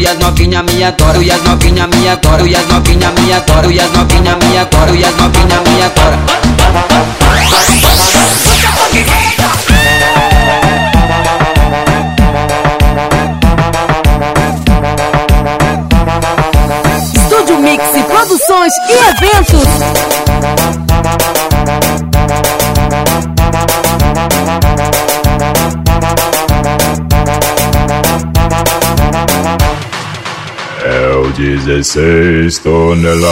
e as novinha me adora, e as novinha me adora, e as novinha me adora, e as novinha me adora, e as novinha me adora. Estúdio Mix Produções e Eventos. É o 16 toneladas.